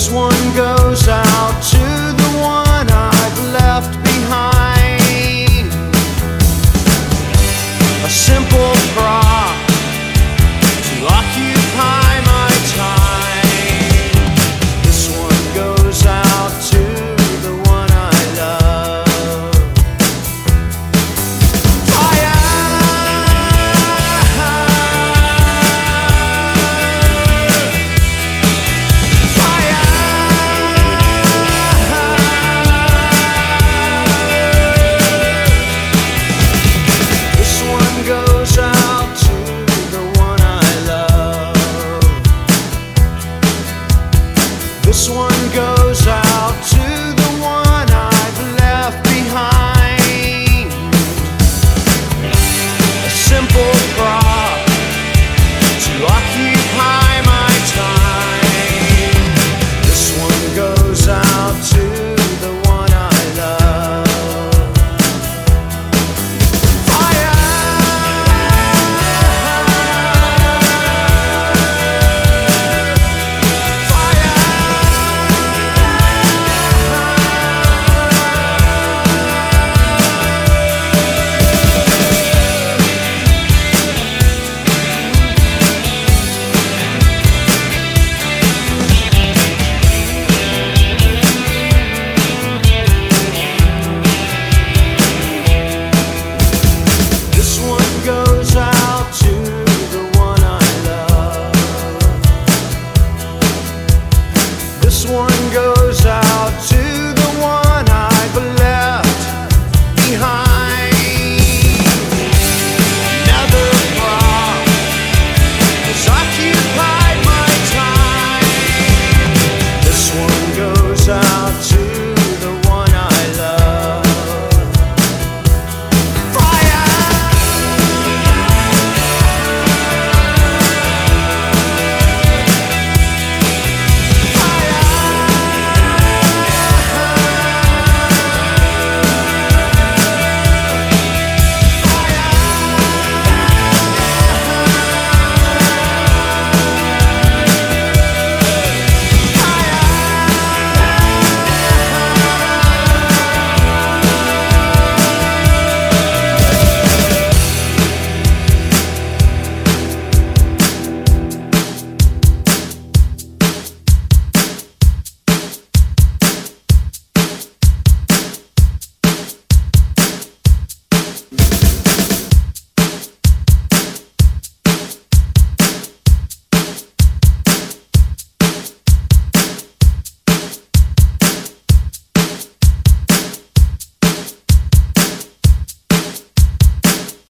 this one goes out. goes by. this one goes.